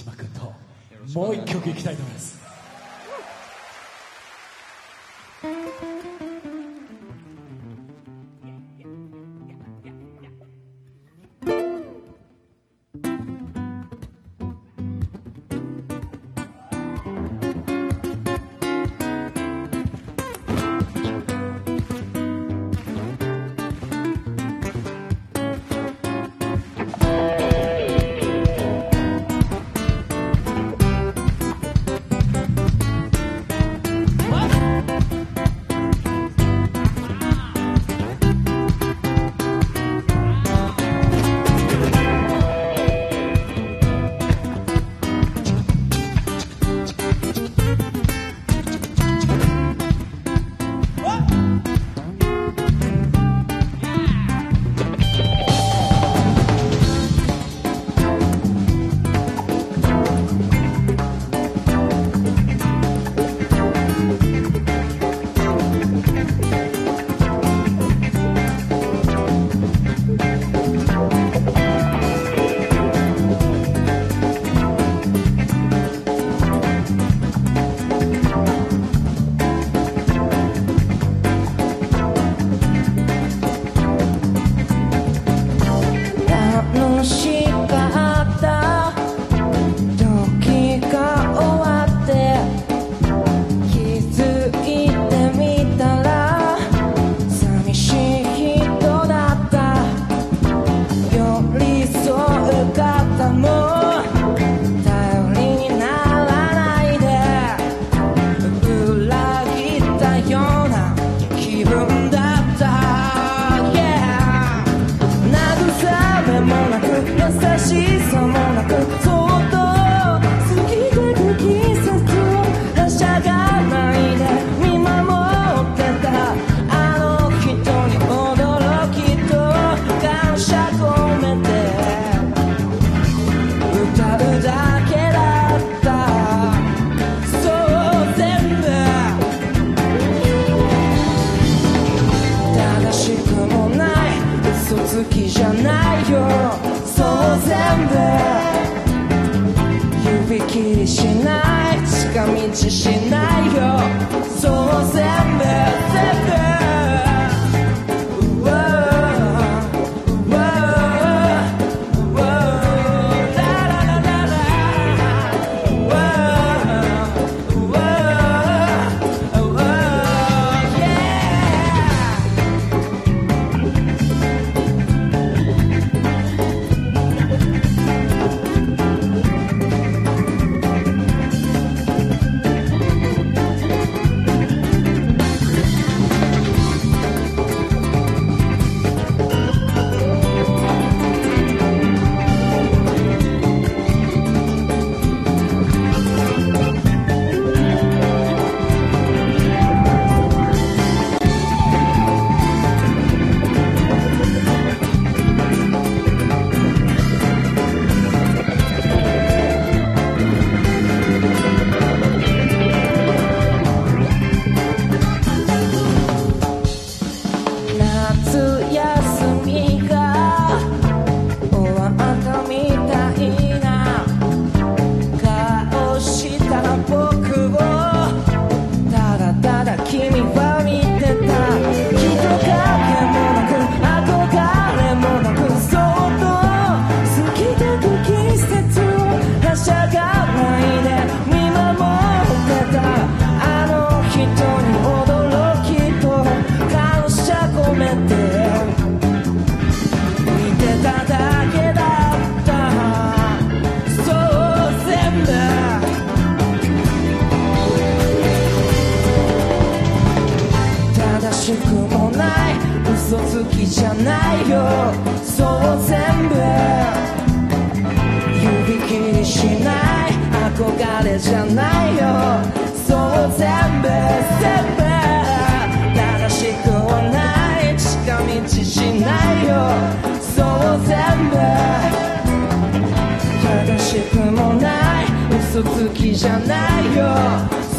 島君ともう一曲いきたいと思います。んで？指切りしない近道しないよ。そう全部全部きじゃないよ。そう全部。指切りしない憧れじゃないよ。そう全部。全部。正しくはない。近道しないよ。そう全部。正しくもない。嘘つきじゃないよ。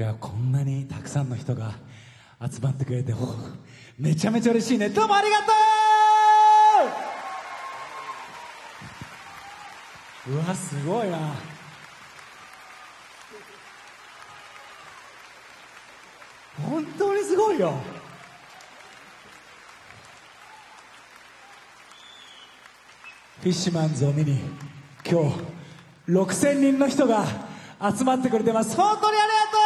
今日はこんなにたくさんの人が集まってくれてめちゃめちゃ嬉しいね。どうもありがとう。うわすごいな。本当にすごいよ。フィッシュマンズを見に今日6000人の人が集まってくれてます。本当にありがとう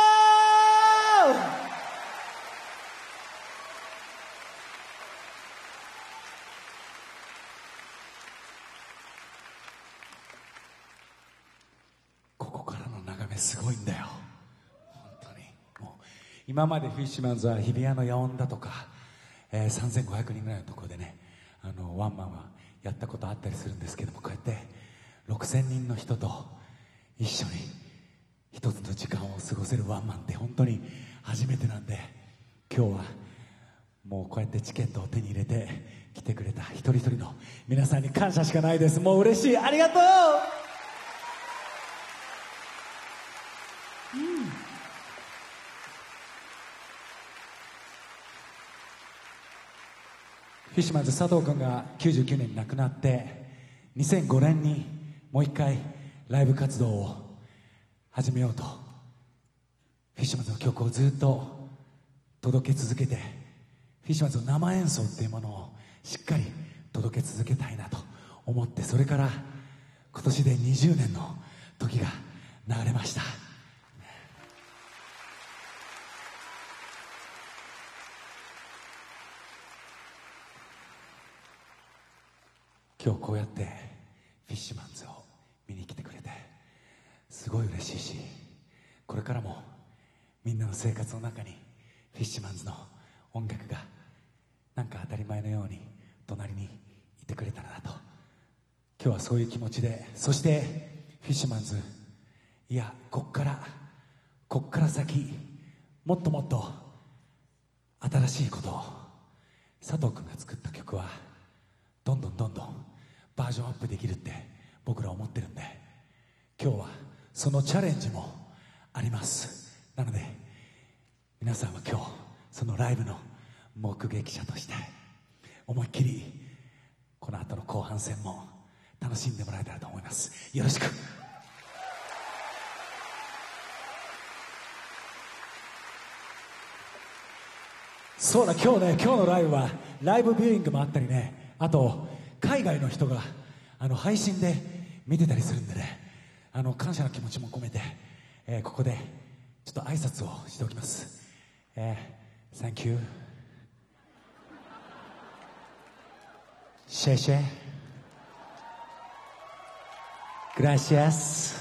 ここからの眺めすごいんだよ。本当に。もう今までフィッシュマンズは日比谷の野音だとか、えー3500人ぐらいのところでねあのワンマンはやったことあったりするんですけどもこうやって6000人の人と一緒に一つの時間を過ごせるワンマンって本当に初めてなんで今日はもうこうやってチケットを手に入れて来てくれた一人一人の皆さんに感謝しかないです。もう嬉しい。ありがとうィッシュマンズ佐藤君が99年に亡くなって2005年にもう一回ライブ活動を始めようとフィッシュマンズの曲をずっと届け続けてフィッシュマンズの生演奏っていうものをしっかり届け続けたいなと思ってそれから今年で20年の時が流れました。今日こうやってフィッシュマンズを見に来てくれてすごい嬉しいしこれからもみんなの生活の中にフィッシュマンズの音楽がなんか当たり前のように隣にいてくれたらなと今日はそういう気持ちでそしてフィッシュマンズいやこっからこっから先もっともっと新しいことを佐藤君が作った曲はどんどんどんどんバージョンアップできるって僕ら思ってるんで。今日はそのチャレンジもあります。なので皆さんは今日そのライブの目撃者として思いっきりこの後の後半戦も楽しんでもらえたらと思います。よろしく。そうだ今日ね今日のライブはライブビューイングもあったりねあと海外の人があの配信で見てたりするんでねあの感謝の気持ちも込めて、えーここでちょっと挨拶をしておきます。えー、Thank you. シェイシェイ。Gracias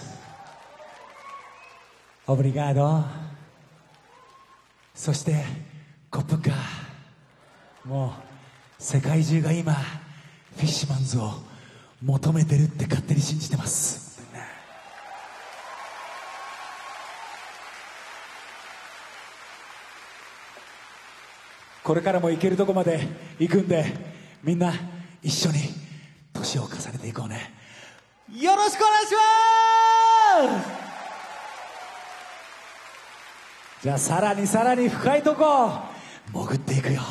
Obrigado そしてコップカー。もう世界中が今フィッシュマンズを求めてるって勝手に信じてます。これからも行けるとこまで行くんでみんな一緒に年を重ねていこうね。よろしくお願いします！じゃあさらにさらに深いとこ潜っていくよ。